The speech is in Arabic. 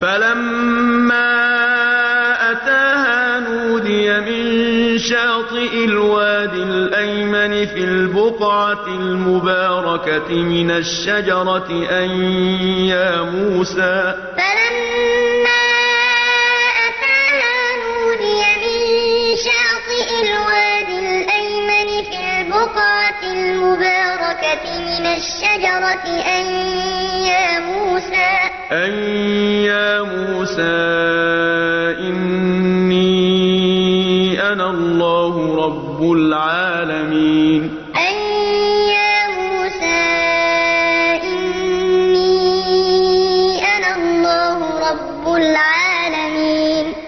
فَلَمَّا أَتَاهَا نُودِيَ مِن شَاطِئِ الْوَادِ الْأَيْمَنِ فِي الْبُقْعَةِ الْمُبَارَكَةِ مِنَ الشَّجَرَةِ أَن يَا مُوسَىٰ فَلَمَّا أَتَاهَا نُودِيَ مِن شَاطِئِ الْوَادِ الْأَيْمَنِ فِي الْبُقْعَةِ الْمُبَارَكَةِ مِنَ الشَّجَرَةِ أَن يَا مُوسَىٰ يا موسى إني أنا الله رب العالمين. أن يا موسى إني أنا الله رب العالمين.